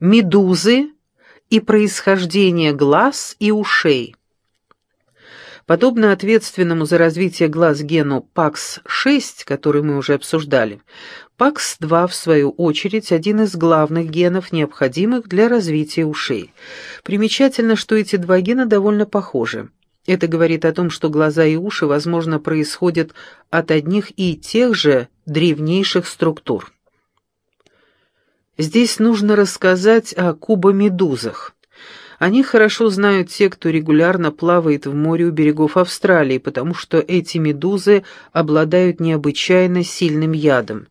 медузы и происхождение глаз и ушей. Подобно ответственному за развитие глаз гену PAX6, который мы уже обсуждали, PAX2, в свою очередь, один из главных генов, необходимых для развития ушей. Примечательно, что эти два гена довольно похожи. Это говорит о том, что глаза и уши, возможно, происходят от одних и тех же древнейших структур. Здесь нужно рассказать о кубомедузах. Они хорошо знают те, кто регулярно плавает в море у берегов Австралии, потому что эти медузы обладают необычайно сильным ядом.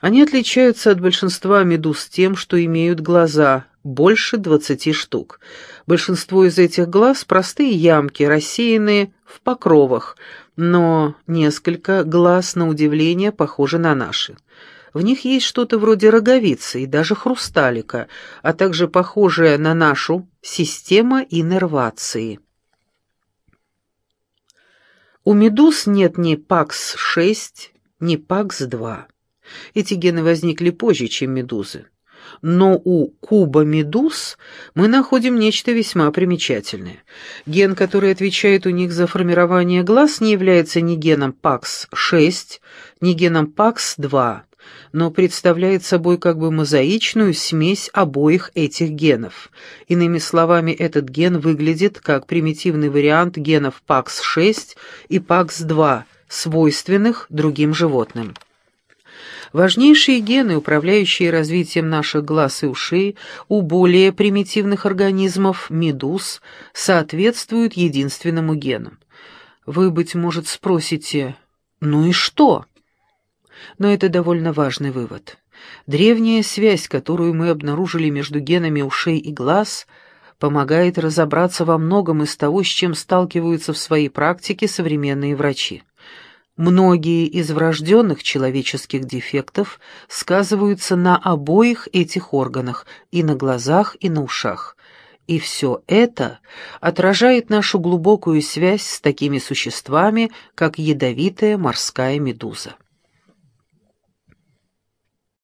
Они отличаются от большинства медуз тем, что имеют глаза, больше 20 штук. Большинство из этих глаз – простые ямки, рассеянные в покровах, но несколько глаз, на удивление, похожи на наши. В них есть что-то вроде роговицы и даже хрусталика, а также похожая на нашу система иннервации. У медуз нет ни ПАКС-6, ни ПАКС-2. Эти гены возникли позже, чем медузы. Но у куба-медуз мы находим нечто весьма примечательное. Ген, который отвечает у них за формирование глаз, не является ни геном ПАКС-6, ни геном ПАКС-2 но представляет собой как бы мозаичную смесь обоих этих генов. Иными словами, этот ген выглядит как примитивный вариант генов ПАКС-6 и ПАКС-2, свойственных другим животным. Важнейшие гены, управляющие развитием наших глаз и ушей у более примитивных организмов, медуз, соответствуют единственному гену. Вы, быть может, спросите, ну и что? Но это довольно важный вывод. Древняя связь, которую мы обнаружили между генами ушей и глаз, помогает разобраться во многом из того, с чем сталкиваются в своей практике современные врачи. Многие из врожденных человеческих дефектов сказываются на обоих этих органах, и на глазах, и на ушах. И все это отражает нашу глубокую связь с такими существами, как ядовитая морская медуза.